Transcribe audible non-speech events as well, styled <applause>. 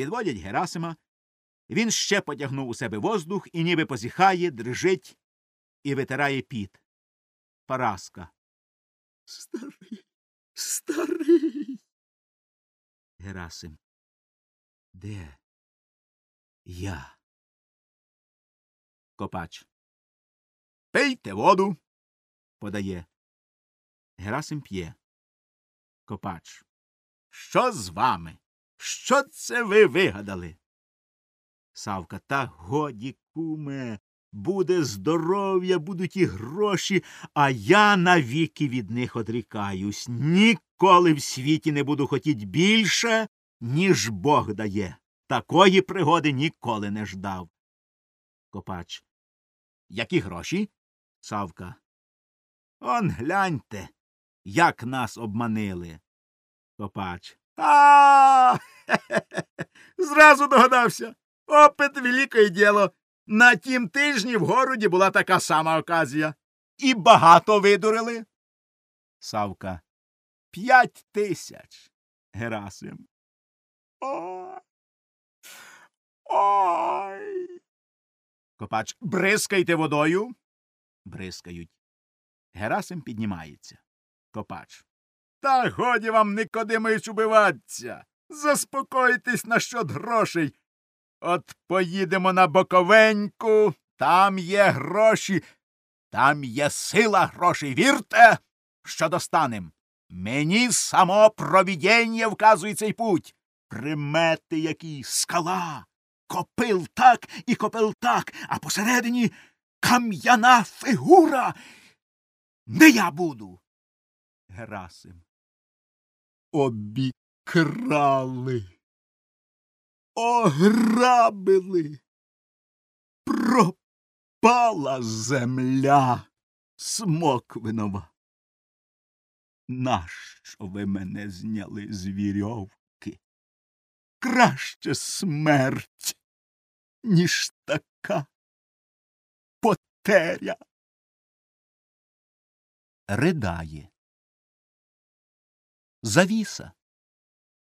Підводять Герасима. Він ще потягнув у себе воздух і ніби позіхає, дрижить і витирає піт. Параска. Старий, старий. Герасим. Де я? Копач. Пийте воду. подає. Герасим п'є. Копач. Що з вами? Що це ви вигадали? Савка. Та годі, куме. Буде здоров'я, будуть і гроші, а я навіки від них одрікаюсь. Ніколи в світі не буду хотіть більше, ніж Бог дає. Такої пригоди ніколи не ждав. Копач. Які гроші? Савка. Он гляньте, як нас обманили. Копач. А. <laughs> Зразу догадався. Опит велике діло. На тім тижні в городі була така сама оказія. І багато видурили. Савка. П'ять тисяч. Герасим. Ой. Ой. Копач. Бризкайте водою. Бризкають. Герасим піднімається. Копач. Та годі вам, Никодимович, убиватися. Заспокойтесь насчет грошей. От поїдемо на Боковеньку, там є гроші, там є сила грошей. Вірте, що достанем. Мені само провідіння вказує цей путь. Примети які скала, копил так і копил так, а посередині кам'яна фігура. Не я буду. Герасим. Обікрали ограбили. Пропала земля смоквинова. Нащо ви мене зняли з вірьовки? Краще смерть, ніж така потеря. Ридає. Завіса